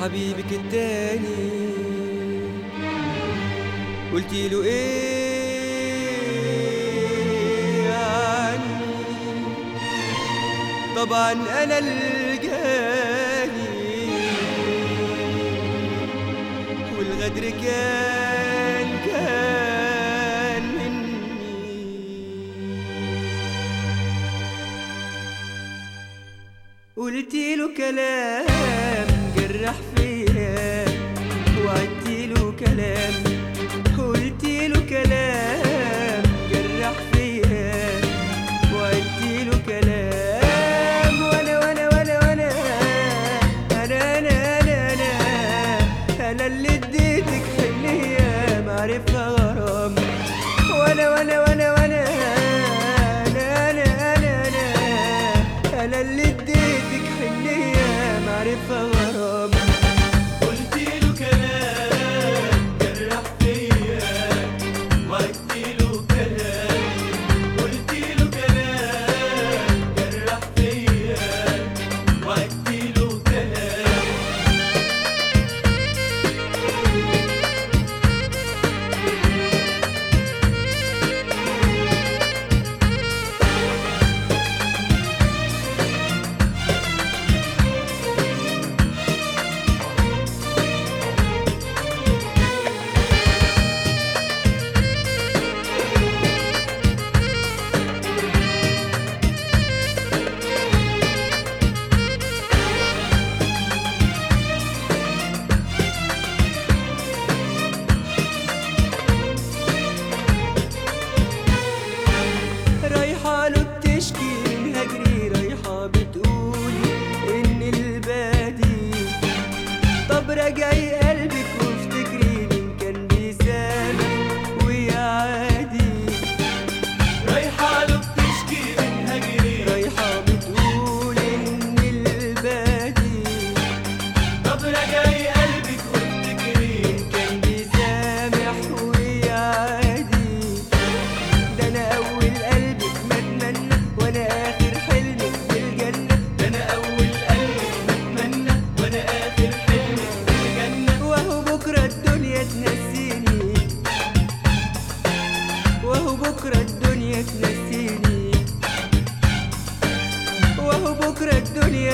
حبيبك التاني قلتي له ايه عني طبعا انا الجاني. والغدر كان كان مني. قلت له كلام. جرح فيا وعدت له كلام قلت له كلام جرح فيا وعدت له كلام وانا وانا وانا وانا انا انا انا انا انا اللي اديتك حنيه معرفه غرام وانا وانا وانا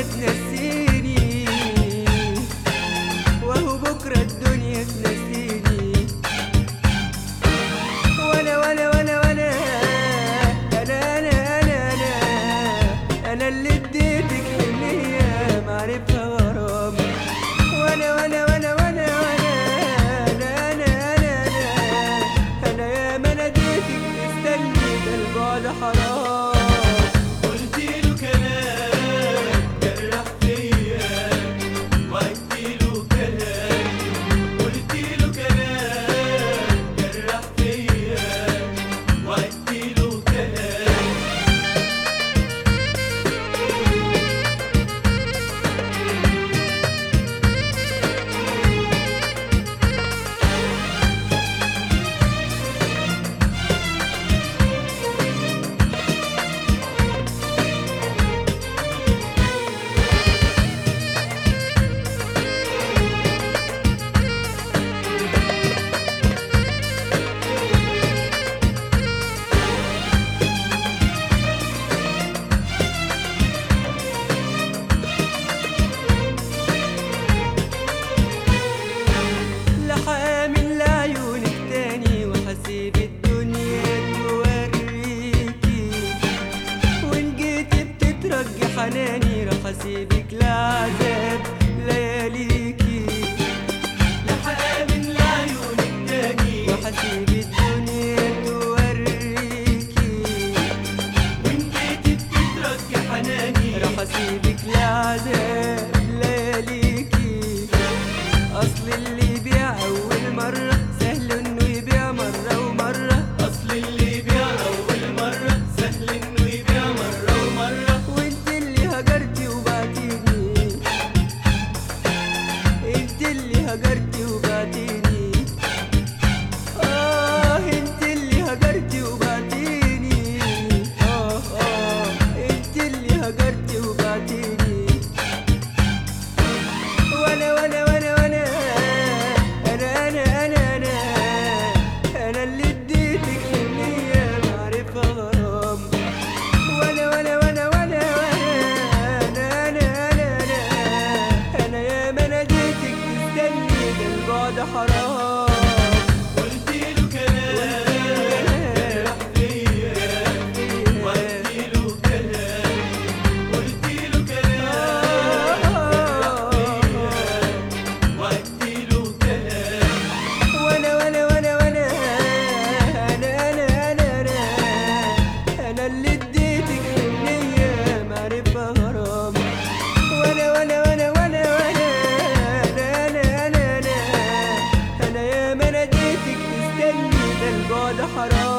الدنيا تنسيني وهو بكرة الدنيا تنسيني. وانا وانا وانا وانا انا انا انا انا انا اللي اديتك حنية معرفة غرام. وانا وانا وانا وانا وانا انا انا انا انا انا يا ما ناديتك تستني ده البعد حرام. خلاني رقصي بك لازم ليالي خراب دحرام